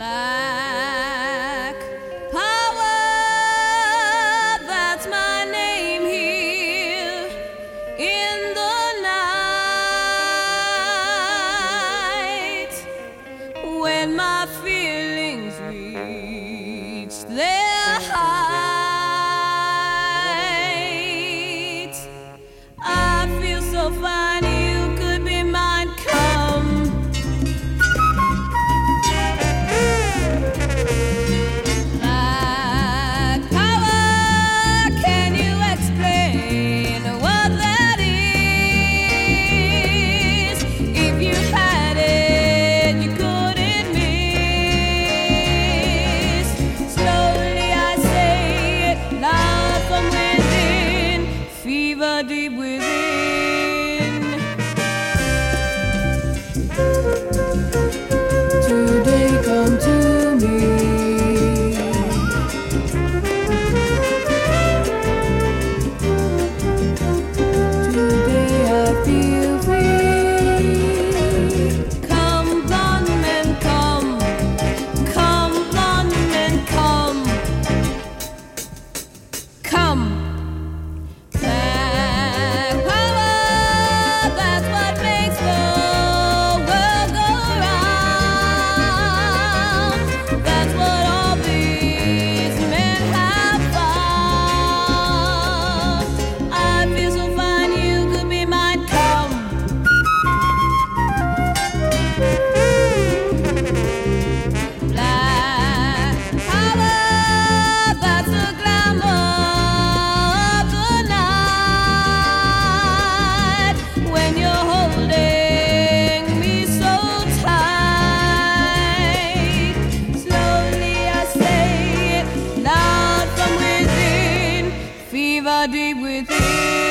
Black power, that's my name here in the night. When my feelings reach their body within.